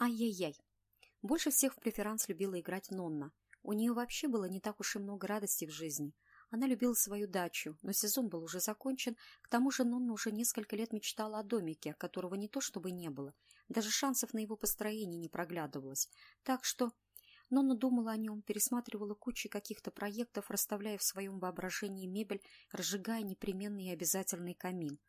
Ай-яй-яй. Больше всех в преферанс любила играть Нонна. У нее вообще было не так уж и много радости в жизни. Она любила свою дачу, но сезон был уже закончен, к тому же Нонна уже несколько лет мечтала о домике, которого не то чтобы не было, даже шансов на его построение не проглядывалось. Так что Нонна думала о нем, пересматривала кучу каких-то проектов, расставляя в своем воображении мебель, разжигая непременный и обязательный камин.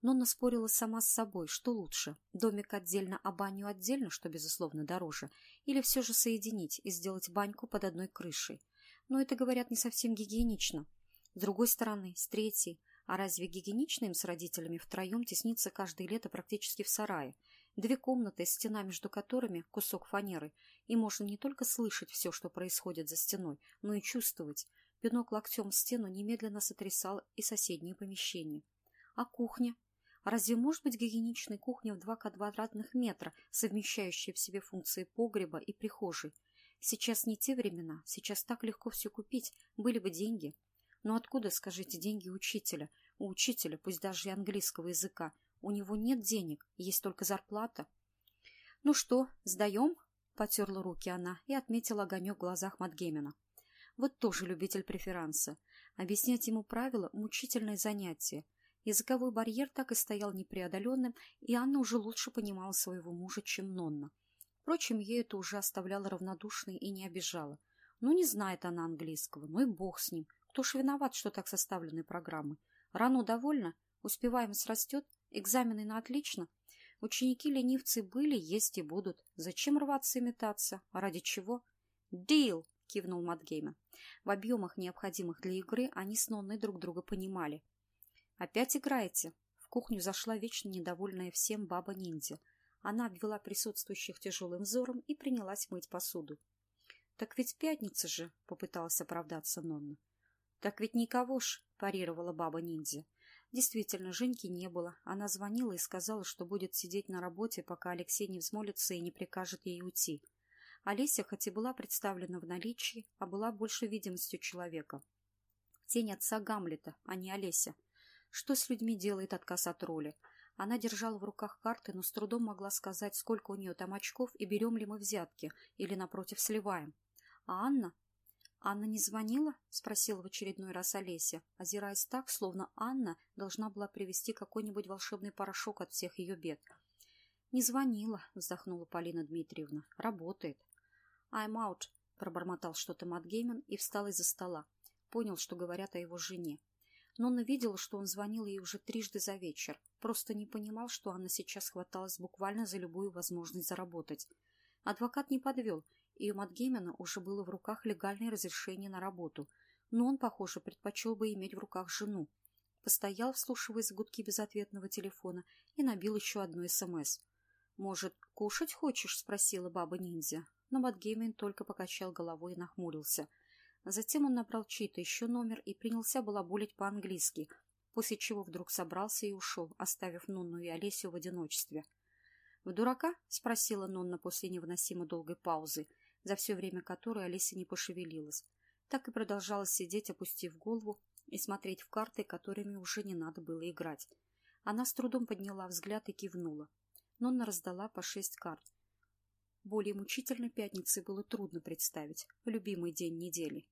Нонна спорила сама с собой, что лучше – домик отдельно, а баню отдельно, что, безусловно, дороже, или все же соединить и сделать баньку под одной крышей. Но это, говорят, не совсем гигиенично. С другой стороны, с третьей, а разве гигиенично им с родителями втроем тесниться каждое лето практически в сарае? Две комнаты, стена между которыми – кусок фанеры, и можно не только слышать все, что происходит за стеной, но и чувствовать. Пинок локтем в стену немедленно сотрясал и соседние помещения. А кухня? Разве может быть гигиеничной кухня в два квадратных метра, совмещающая в себе функции погреба и прихожей? Сейчас не те времена, сейчас так легко все купить, были бы деньги. Но откуда, скажите, деньги учителя? У учителя, пусть даже и английского языка, у него нет денег, есть только зарплата. — Ну что, сдаем? — потерла руки она и отметила огонек в глазах Матгемина. Вот тоже любитель преферанса. Объяснять ему правила – мучительное занятие – Языковой барьер так и стоял непреодоленным, и Анна уже лучше понимала своего мужа, чем Нонна. Впрочем, ей это уже оставляло равнодушной и не обижало. Ну, не знает она английского, ну и бог с ним. Кто ж виноват, что так составлены программы? Рано довольно? Успеваемость растет? Экзамены на отлично? Ученики-ленивцы были, есть и будут. Зачем рваться и метаться? Ради чего? «Дил!» — кивнул Матгеймен. В объемах, необходимых для игры, они с Нонной друг друга понимали. «Опять играете?» В кухню зашла вечно недовольная всем баба-ниндзя. Она обвела присутствующих тяжелым взором и принялась мыть посуду. «Так ведь пятница же!» — попыталась оправдаться Нонна. «Так ведь никого ж!» — парировала баба-ниндзя. Действительно, Женьки не было. Она звонила и сказала, что будет сидеть на работе, пока Алексей не взмолится и не прикажет ей уйти. Олеся хоть и была представлена в наличии, а была больше видимостью человека. Тень отца Гамлета, а не Олеся — что с людьми делает отказ от роли? Она держала в руках карты, но с трудом могла сказать, сколько у нее там очков и берем ли мы взятки, или, напротив, сливаем. А Анна? Анна не звонила? — спросила в очередной раз Олеся, озираясь так, словно Анна должна была привезти какой-нибудь волшебный порошок от всех ее бед. — Не звонила, — вздохнула Полина Дмитриевна. — Работает. — I'm out, — пробормотал что-то Матгейман и встал из-за стола. Понял, что говорят о его жене. Нонна видела, что он звонил ей уже трижды за вечер. Просто не понимал, что она сейчас хваталась буквально за любую возможность заработать. Адвокат не подвел, и у Матгемена уже было в руках легальное разрешение на работу. Но он, похоже, предпочел бы иметь в руках жену. Постоял, вслушиваясь в гудки безответного телефона, и набил еще одну СМС. «Может, кушать хочешь?» — спросила баба-ниндзя. Но Матгеймен только покачал головой и нахмурился — Затем он набрал чей-то еще номер и принялся балаболить по-английски, после чего вдруг собрался и ушел, оставив Нонну и Олесю в одиночестве. «В дурака?» — спросила Нонна после невыносимо долгой паузы, за все время которой Олеся не пошевелилась. Так и продолжала сидеть, опустив голову, и смотреть в карты, которыми уже не надо было играть. Она с трудом подняла взгляд и кивнула. Нонна раздала по шесть карт. Более мучительной пятницы было трудно представить. Любимый день недели.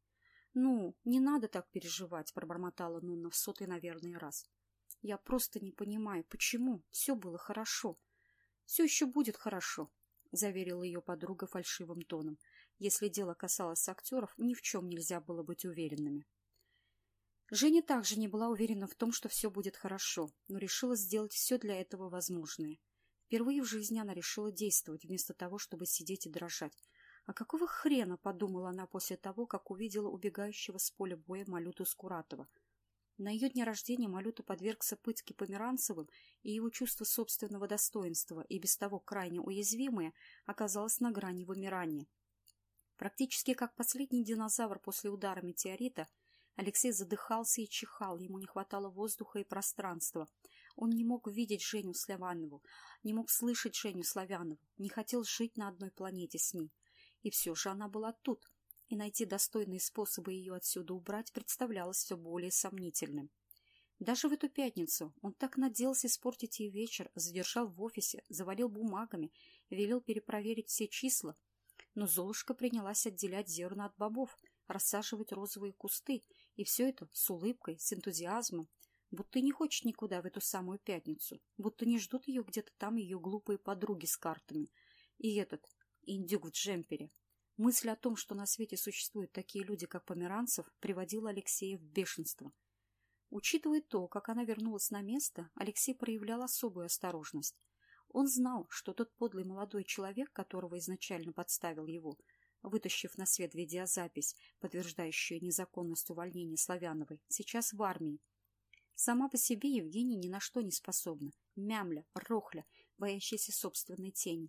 «Ну, не надо так переживать», — пробормотала Нунна в сотый, наверное, раз. «Я просто не понимаю, почему? Все было хорошо». «Все еще будет хорошо», — заверила ее подруга фальшивым тоном. Если дело касалось актеров, ни в чем нельзя было быть уверенными. Женя также не была уверена в том, что все будет хорошо, но решила сделать все для этого возможное. Впервые в жизни она решила действовать, вместо того, чтобы сидеть и дрожать. А какого хрена, подумала она после того, как увидела убегающего с поля боя Малюту Скуратова. На ее дне рождения Малюта подвергся пытке Померанцевым, и его чувство собственного достоинства, и без того крайне уязвимое, оказалось на грани вымирания. Практически как последний динозавр после удара метеорита, Алексей задыхался и чихал, ему не хватало воздуха и пространства. Он не мог видеть Женю Славянову, не мог слышать Женю Славянову, не хотел жить на одной планете с ней. И все же она была тут, и найти достойные способы ее отсюда убрать представлялось все более сомнительным. Даже в эту пятницу он так надеялся испортить ей вечер, задержал в офисе, завалил бумагами, велел перепроверить все числа. Но Золушка принялась отделять зерна от бобов, рассаживать розовые кусты, и все это с улыбкой, с энтузиазмом, будто не хочет никуда в эту самую пятницу, будто не ждут ее где-то там ее глупые подруги с картами. И этот, индюк в джемпере. Мысль о том, что на свете существуют такие люди, как Померанцев, приводила Алексея в бешенство – Учитывая то, как она вернулась на место, Алексей проявлял особую осторожность. Он знал, что тот подлый молодой человек, которого изначально подставил его, вытащив на свет видеозапись, подтверждающую незаконность увольнения Славяновой, сейчас в армии. Сама по себе Евгения ни на что не способна. Мямля, рохля, боящаяся собственной тени.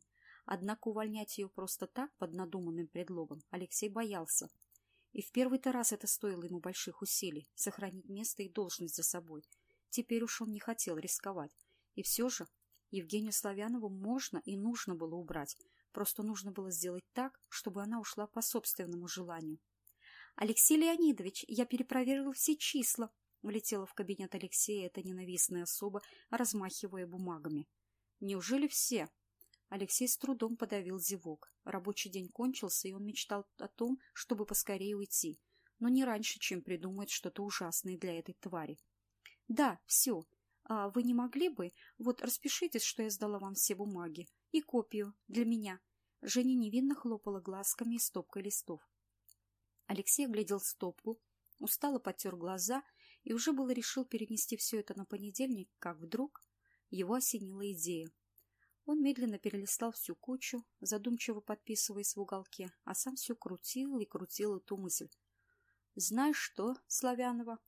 Однако увольнять ее просто так, под надуманным предлогом, Алексей боялся. И в первый-то раз это стоило ему больших усилий — сохранить место и должность за собой. Теперь уж он не хотел рисковать. И все же Евгению Славянову можно и нужно было убрать. Просто нужно было сделать так, чтобы она ушла по собственному желанию. «Алексей Леонидович, я перепроверила все числа», — влетела в кабинет Алексея эта ненавистная особа, размахивая бумагами. «Неужели все?» Алексей с трудом подавил зевок. Рабочий день кончился, и он мечтал о том, чтобы поскорее уйти, но не раньше, чем придумает что-то ужасное для этой твари. — Да, все. А вы не могли бы... Вот распишитесь, что я сдала вам все бумаги. И копию. Для меня. Женя невинно хлопала глазками и стопкой листов. Алексей оглядел стопку, устало потер глаза и уже было решил перенести все это на понедельник, как вдруг его осенила идея. Он медленно перелистал всю кучу, задумчиво подписываясь в уголке, а сам все крутил и крутил эту мысль. «Знаешь что, Славянова?»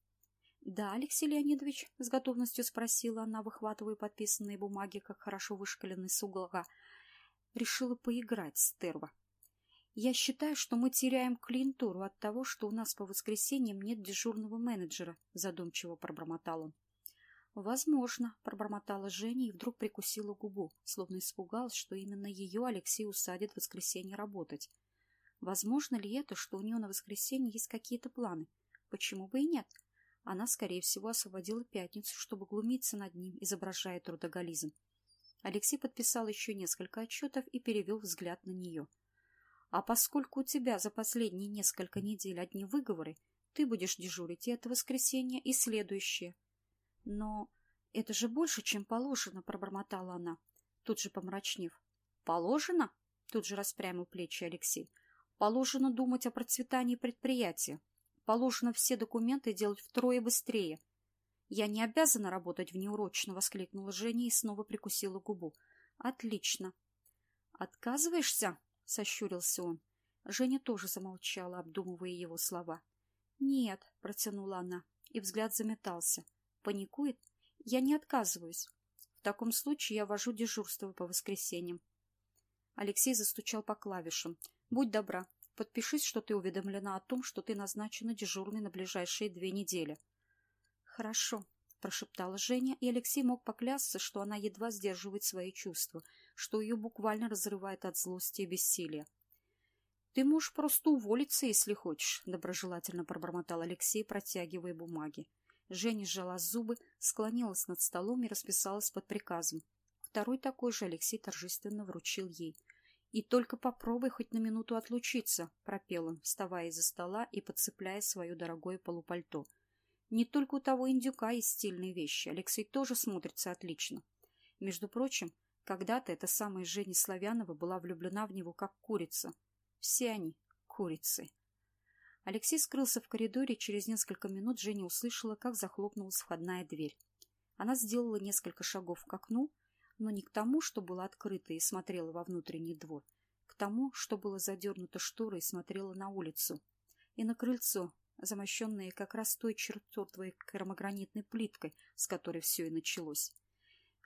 «Да, Алексей Леонидович», — с готовностью спросила она, выхватывая подписанные бумаги, как хорошо вышкаленный с уголка. Решила поиграть, стерва. «Я считаю, что мы теряем клиентуру от того, что у нас по воскресеньям нет дежурного менеджера», — задумчиво пробормотал он. «Возможно», — пробормотала Женя и вдруг прикусила губу, словно испугалась, что именно ее Алексей усадит в воскресенье работать. Возможно ли это, что у нее на воскресенье есть какие-то планы? Почему бы и нет? Она, скорее всего, освободила пятницу, чтобы глумиться над ним, изображая трудоголизм. Алексей подписал еще несколько отчетов и перевел взгляд на нее. «А поскольку у тебя за последние несколько недель одни выговоры, ты будешь дежурить и это воскресенье, и следующее». Но это же больше, чем положено, пробормотала она, тут же помрачнев. Положено? Тут же распрямил плечи Алексей. Положено думать о процветании предприятия. Положено все документы делать втрое быстрее. Я не обязана работать внеурочно, воскликнула Женя и снова прикусила губу. Отлично. Отказываешься? Сощурился он. Женя тоже замолчала, обдумывая его слова. Нет, протянула она, и взгляд заметался. Паникует? Я не отказываюсь. В таком случае я вожу дежурство по воскресеньям. Алексей застучал по клавишам. Будь добра, подпишись, что ты уведомлена о том, что ты назначена дежурной на ближайшие две недели. Хорошо, прошептала Женя, и Алексей мог поклясться, что она едва сдерживает свои чувства, что ее буквально разрывает от злости и бессилия. «Ты можешь просто уволиться, если хочешь», — доброжелательно пробормотал Алексей, протягивая бумаги. Женя сжала зубы, склонилась над столом и расписалась под приказом. Второй такой же Алексей торжественно вручил ей. «И только попробуй хоть на минуту отлучиться», — пропел он, вставая из-за стола и подцепляя свое дорогое полупальто. «Не только у того индюка есть стильные вещи. Алексей тоже смотрится отлично. Между прочим, когда-то эта самая Женя Славянова была влюблена в него как курица. Все они — курицы». Алексей скрылся в коридоре, через несколько минут Женя услышала, как захлопнулась входная дверь. Она сделала несколько шагов к окну, но не к тому, что было открыто и смотрела во внутренний двор, к тому, что было задернуто шторой и смотрела на улицу. И на крыльцо, замощенное как раз той чертовой керамогранитной плиткой, с которой все и началось.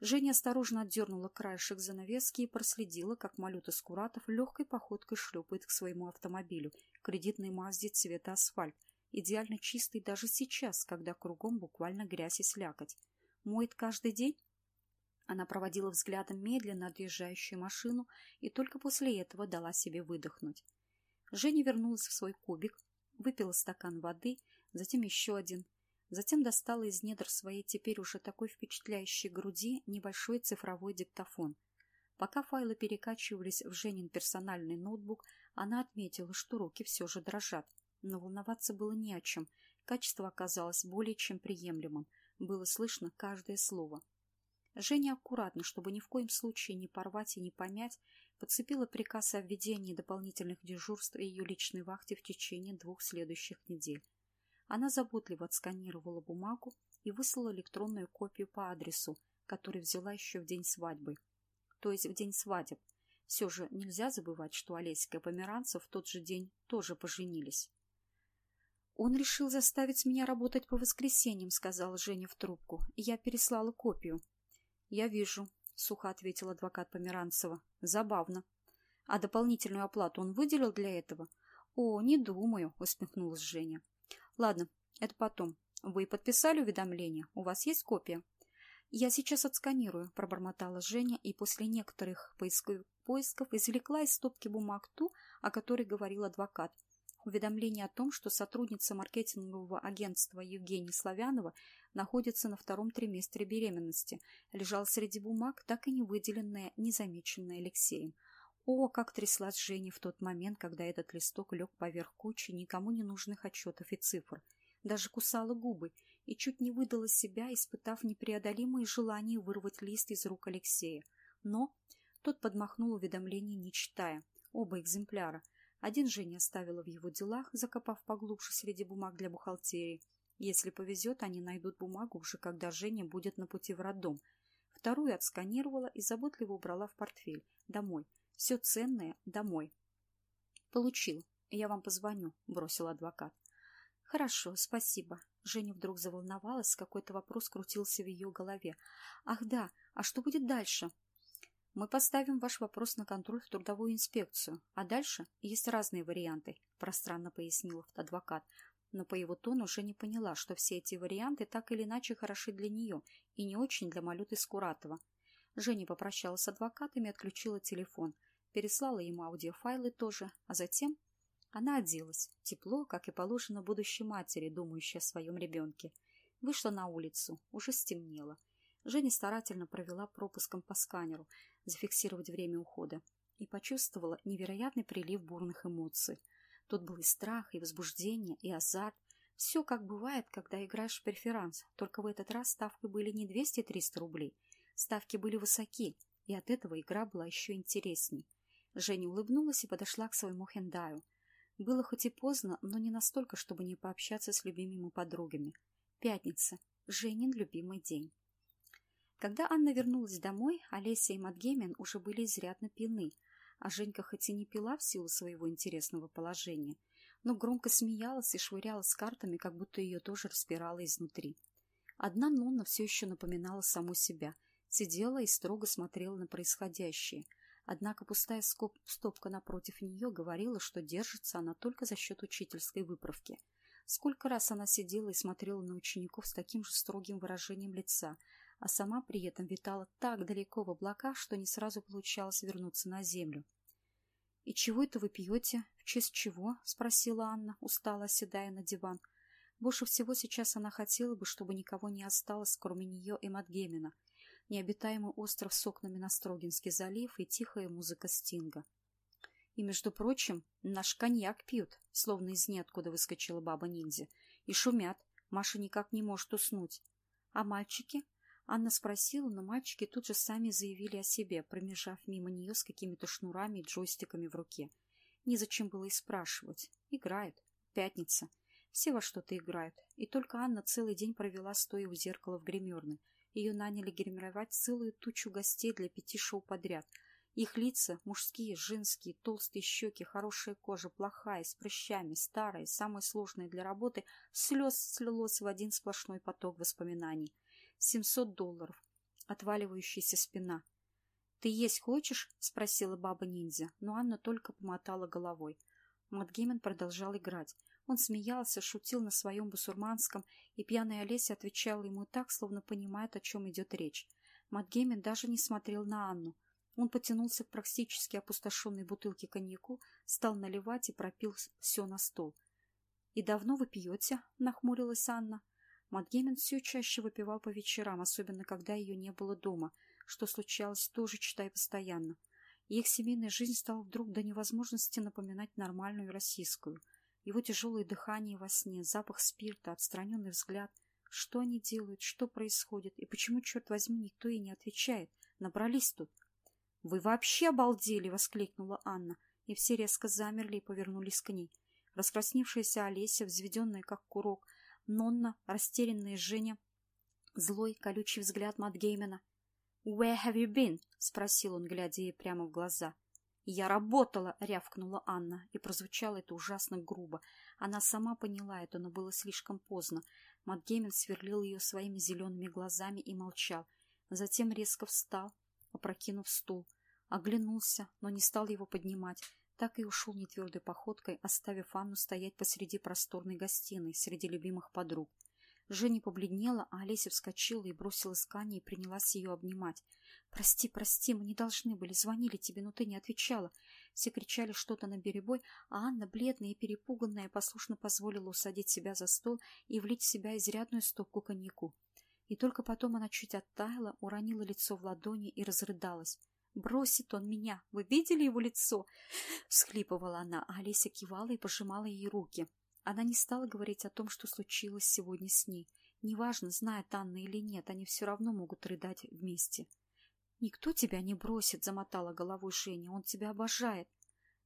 Женя осторожно отдернула краешек занавески и проследила, как Малюта Скуратов легкой походкой шлепает к своему автомобилю, кредитной Мазде цвета асфальт, идеально чистый даже сейчас, когда кругом буквально грязь и слякоть. Моет каждый день? Она проводила взглядом медленно отъезжающую машину и только после этого дала себе выдохнуть. Женя вернулась в свой кубик, выпила стакан воды, затем еще один, Затем достала из недр своей теперь уже такой впечатляющей груди небольшой цифровой диктофон. Пока файлы перекачивались в Женин персональный ноутбук, она отметила, что руки все же дрожат. Но волноваться было не о чем. Качество оказалось более чем приемлемым. Было слышно каждое слово. Женя аккуратно, чтобы ни в коем случае не порвать и не помять, подцепила приказ о введении дополнительных дежурств ее личной вахте в течение двух следующих недель. Она заботливо отсканировала бумагу и выслала электронную копию по адресу, который взяла еще в день свадьбы. То есть в день свадеб. Все же нельзя забывать, что Олеська и Померанцев в тот же день тоже поженились. «Он решил заставить меня работать по воскресеньям», — сказала Женя в трубку. «Я переслала копию». «Я вижу», — сухо ответил адвокат Померанцева. «Забавно. А дополнительную оплату он выделил для этого?» «О, не думаю», — усмехнулась Женя. Ладно, это потом. Вы подписали уведомление? У вас есть копия? Я сейчас отсканирую, пробормотала Женя и после некоторых поисков, извлекла из стопки бумаг ту, о которой говорил адвокат. Уведомление о том, что сотрудница маркетингового агентства Евгения Славянова находится на втором триместре беременности, лежал среди бумаг, так и не выделенная, незамеченная Алексеем. О, как тряслась Женя в тот момент, когда этот листок лег поверх кучи никому не нужных отчетов и цифр. Даже кусала губы и чуть не выдала себя, испытав непреодолимое желание вырвать лист из рук Алексея. Но тот подмахнул уведомление, не читая. Оба экземпляра. Один Женя оставила в его делах, закопав поглубже среди бумаг для бухгалтерии. Если повезет, они найдут бумагу уже, когда Женя будет на пути в роддом. Вторую отсканировала и заботливо убрала в портфель. Домой все ценное домой. Получил. Я вам позвоню, бросил адвокат. Хорошо, спасибо. Женя вдруг заволновалась, какой-то вопрос крутился в ее голове. Ах да, а что будет дальше? Мы поставим ваш вопрос на контроль в трудовую инспекцию, а дальше есть разные варианты, пространно пояснил адвокат. Но по его тону уже не поняла, что все эти варианты так или иначе хороши для нее и не очень для Малюты Скуратова. Женя попрощалась с адвокатами отключила телефон. Переслала ему аудиофайлы тоже, а затем она оделась. Тепло, как и положено будущей матери, думающей о своем ребенке. Вышла на улицу. Уже стемнело. Женя старательно провела пропуском по сканеру, зафиксировать время ухода, и почувствовала невероятный прилив бурных эмоций. Тут был и страх, и возбуждение, и азарт. Все как бывает, когда играешь в преферанс, только в этот раз ставкой были не 200-300 рублей, Ставки были высоки, и от этого игра была еще интересней. Женя улыбнулась и подошла к своему хендаю. Было хоть и поздно, но не настолько, чтобы не пообщаться с любимыми подругами. Пятница. Женин любимый день. Когда Анна вернулась домой, Олеся и Матгемин уже были изрядно пьяны, а Женька хоть и не пила в силу своего интересного положения, но громко смеялась и швырялась картами, как будто ее тоже распирала изнутри. Одна Нонна все еще напоминала саму себя – сидела и строго смотрела на происходящее. Однако пустая скоп стопка напротив нее говорила, что держится она только за счет учительской выправки. Сколько раз она сидела и смотрела на учеников с таким же строгим выражением лица, а сама при этом витала так далеко в облаках, что не сразу получалось вернуться на землю. — И чего это вы пьете? В честь чего? — спросила Анна, устало оседая на диван. Больше всего сейчас она хотела бы, чтобы никого не осталось, кроме нее и Матгемина, необитаемый остров с окнами на Строгинский залив и тихая музыка Стинга. И, между прочим, наш коньяк пьют, словно из ниоткуда выскочила баба-ниндзя, и шумят, Маша никак не может уснуть. А мальчики? Анна спросила, но мальчики тут же сами заявили о себе, промежав мимо нее с какими-то шнурами и джойстиками в руке. Незачем было и спрашивать. Играют. Пятница. Все во что-то играют. И только Анна целый день провела, стоя у зеркала в гримерной, ее наняли гримировать целую тучу гостей для пяти шоу подряд. Их лица – мужские, женские, толстые щеки, хорошая кожа, плохая, с прыщами, старая, самая сложная для работы, слез слилось в один сплошной поток воспоминаний. Семьсот долларов. Отваливающаяся спина. «Ты есть хочешь?» – спросила баба-ниндзя, но Анна только помотала головой. Матгеймен продолжал играть. Он смеялся, шутил на своем бусурманском, и пьяная Олеся отвечала ему так, словно понимает, о чем идет речь. Матгеймен даже не смотрел на Анну. Он потянулся к практически опустошенной бутылке коньяку, стал наливать и пропил все на стол. — И давно вы пьете? — нахмурилась Анна. Матгеймен все чаще выпивал по вечерам, особенно когда ее не было дома, что случалось тоже, читай, постоянно. И их семейная жизнь стала вдруг до невозможности напоминать нормальную российскую. Его тяжелое дыхание во сне, запах спирта, отстраненный взгляд. Что они делают, что происходит, и почему, черт возьми, никто ей не отвечает? Набрались тут. — Вы вообще обалдели! — воскликнула Анна, и все резко замерли и повернулись к ней. Раскрасневшаяся Олеся, взведенная как курок, Нонна, растерянная Женя, злой, колючий взгляд Матгеймена. «Where have you been?» — спросил он, глядя ей прямо в глаза. «Я работала!» — рявкнула Анна, и прозвучало это ужасно грубо. Она сама поняла это, но было слишком поздно. Матгеймен сверлил ее своими зелеными глазами и молчал. Затем резко встал, опрокинув стул. Оглянулся, но не стал его поднимать так и ушел нетвердой походкой, оставив Анну стоять посреди просторной гостиной, среди любимых подруг. Женя побледнела, а Олеся вскочила и бросилась к Ане и принялась ее обнимать. «Прости, прости, мы не должны были, звонили тебе, но ты не отвечала». Все кричали что-то на беребой, а Анна, бледная и перепуганная, послушно позволила усадить себя за стол и влить в себя изрядную стопку коньяку. И только потом она чуть оттаяла, уронила лицо в ладони и разрыдалась. Бросит он меня. Вы видели его лицо? Всхлипывала она, а Олеся кивала и пожимала ей руки. Она не стала говорить о том, что случилось сегодня с ней. Неважно, знает Анна или нет, они все равно могут рыдать вместе. «Никто тебя не бросит», — замотала головой Женя. «Он тебя обожает».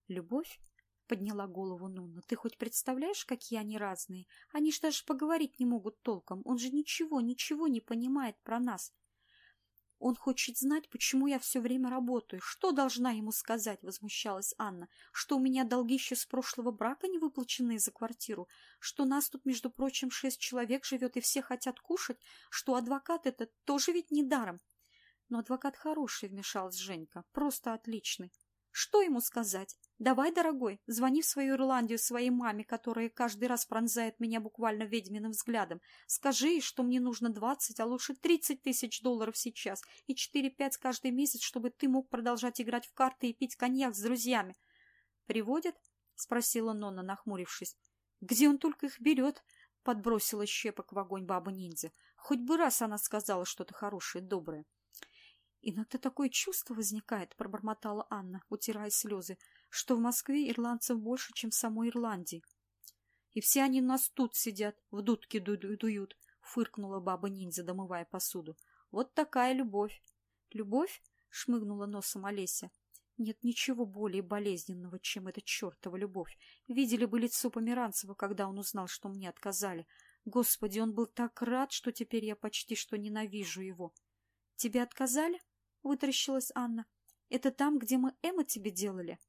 «Любовь?» — подняла голову Нуна. «Ты хоть представляешь, какие они разные? Они ж даже поговорить не могут толком. Он же ничего, ничего не понимает про нас. Он хочет знать, почему я все время работаю. Что должна ему сказать? Возмущалась Анна. Что у меня долги еще с прошлого брака не выплаченные за квартиру? Что нас тут, между прочим, шесть человек живет и все хотят кушать? Что адвокат этот тоже ведь не даром? Но адвокат хороший, вмешалась Женька. Просто отличный. Что ему сказать? Давай, дорогой, звони в свою Ирландию своей маме, которая каждый раз пронзает меня буквально ведьминым взглядом. Скажи ей, что мне нужно двадцать, а лучше тридцать тысяч долларов сейчас и четыре-пять каждый месяц, чтобы ты мог продолжать играть в карты и пить коньяк с друзьями. «Приводит?» — спросила Нонна, нахмурившись. «Где он только их берет?» — подбросила щепок в огонь баба-ниндзя. «Хоть бы раз она сказала что-то хорошее, доброе». «Иногда такое чувство возникает», — пробормотала Анна, утирая слезы, «что в Москве ирландцев больше, чем в самой Ирландии». «И все они у нас тут сидят, в дудке ду дуют», — фыркнула баба-ниндзя, домывая посуду. «Вот такая любовь». «Любовь?» — шмыгнула носом Олеся. «Нет ничего более болезненного, чем эта чертова любовь. Видели бы лицо Померанцева, когда он узнал, что мне отказали. Господи, он был так рад, что теперь я почти что ненавижу его». «Тебе отказали?» — вытаращилась Анна. «Это там, где мы Эмма тебе делали?»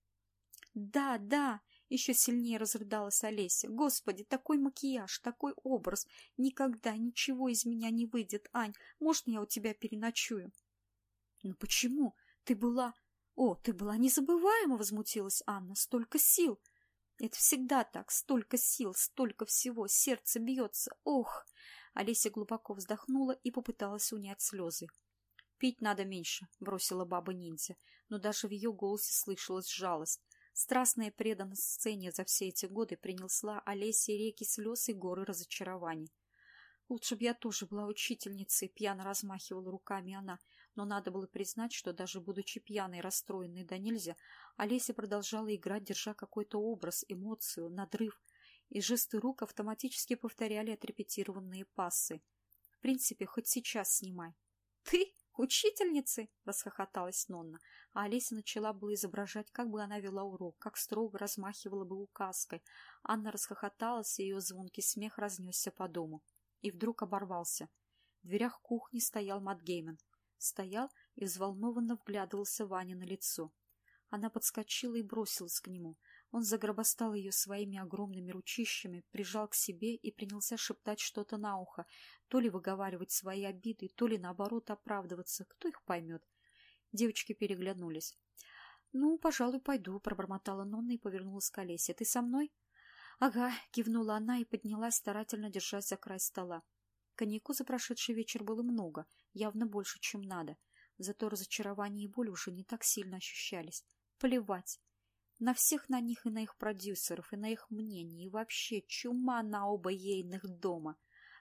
«Да, да!» — еще сильнее разрыдалась Олеся. «Господи, такой макияж, такой образ! Никогда ничего из меня не выйдет, Ань! Можно я у тебя переночую?» «Ну почему? Ты была...» «О, ты была незабываема!» — возмутилась Анна. «Столько сил!» «Это всегда так! Столько сил, столько всего! Сердце бьется! Ох!» Олеся глубоко вздохнула и попыталась унять слезы. «Пить надо меньше», — бросила баба-ниндзя, но даже в ее голосе слышалась жалость. Страстная преданность сцене за все эти годы принесла Олесе реки слез и горы разочарований. «Лучше б я тоже была учительницей», — пьяно размахивала руками она, но надо было признать, что даже будучи пьяной, расстроенной да нельзя, Олеся продолжала играть, держа какой-то образ, эмоцию, надрыв, и жесты рук автоматически повторяли отрепетированные пассы. В принципе, хоть сейчас снимай. «Ты?» «Учительницы!» — расхохоталась Нонна, а Олеся начала было изображать, как бы она вела урок, как строго размахивала бы указкой. Анна расхохоталась, и ее звонкий смех разнесся по дому. И вдруг оборвался. В дверях кухни стоял Матгеймен. Стоял и взволнованно вглядывался Ваня на лицо. Она подскочила и бросилась к нему. Он загробостал ее своими огромными ручищами, прижал к себе и принялся шептать что-то на ухо, то ли выговаривать свои обиды, то ли, наоборот, оправдываться. Кто их поймет? Девочки переглянулись. — Ну, пожалуй, пойду, — пробормотала Нонна и повернулась к Олесе. — Ты со мной? — Ага, — кивнула она и поднялась, старательно держась за край стола. Коньяку за прошедший вечер было много, явно больше, чем надо. Зато разочарование и боль уже не так сильно ощущались. Плевать. На всех на них и на их продюсеров, и на их мнение, и вообще чума на оба ейных дома.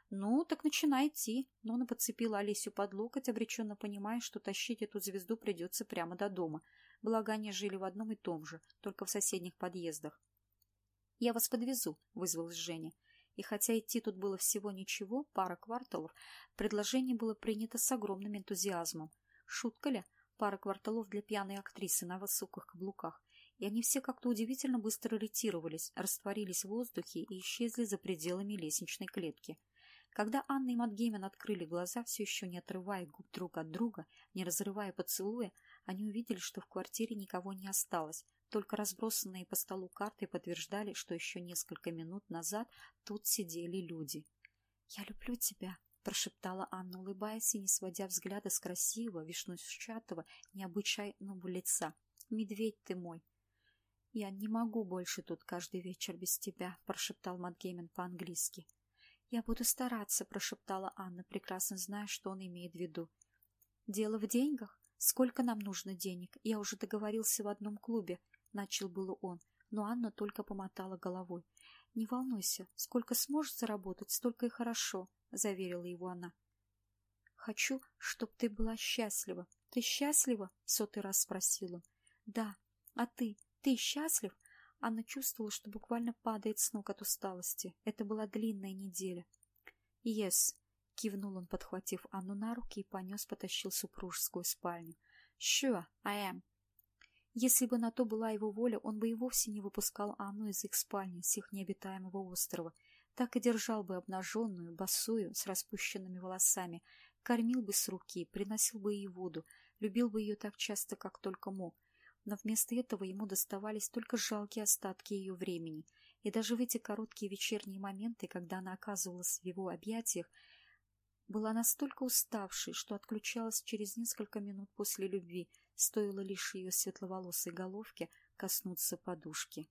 «Ну, так начинай идти». Нона подцепила Олесю под локоть, обреченно понимая, что тащить эту звезду придется прямо до дома. Благо, они жили в одном и том же, только в соседних подъездах. «Я вас подвезу», — вызвалась Женя. И хотя идти тут было всего ничего, пара кварталов, предложение было принято с огромным энтузиазмом. Шутка ли? Пара кварталов для пьяной актрисы на высоких каблуках. И они все как-то удивительно быстро ретировались, растворились в воздухе и исчезли за пределами лестничной клетки. Когда Анна и Матгеймен открыли глаза, все еще не отрывая губ друг от друга, не разрывая поцелуя, они увидели, что в квартире никого не осталось, только разбросанные по столу карты подтверждали, что еще несколько минут назад тут сидели люди. «Я люблю тебя», — прошептала Анна, улыбаясь и не сводя взгляда с красивого, вишнущатого, необычайного лица. «Медведь ты мой!» «Я не могу больше тут каждый вечер без тебя», — прошептал Матгеймен по-английски. «Я буду стараться», — прошептала Анна, прекрасно зная, что он имеет в виду. «Дело в деньгах? Сколько нам нужно денег? Я уже договорился в одном клубе», — начал было он, но Анна только помотала головой. «Не волнуйся, сколько сможешь заработать, столько и хорошо», — заверила его она. «Хочу, чтоб ты была счастлива. Ты счастлива?» — сотый раз спросила. «Да. А ты? Ты счастлив?» Анна чувствовала, что буквально падает с ног от усталости. Это была длинная неделя. «Yes», — кивнул он, подхватив Анну на руки и понес, потащил супружескую спальню. «Sure, I am». Если бы на то была его воля, он бы и вовсе не выпускал Анну из их спальни, с их необитаемого острова. Так и держал бы обнаженную, босую, с распущенными волосами, кормил бы с руки, приносил бы ей воду, любил бы ее так часто, как только мог, но вместо этого ему доставались только жалкие остатки ее времени, и даже в эти короткие вечерние моменты, когда она оказывалась в его объятиях, была настолько уставшей, что отключалась через несколько минут после любви, стоило лишь ее светловолосой головке коснуться подушки.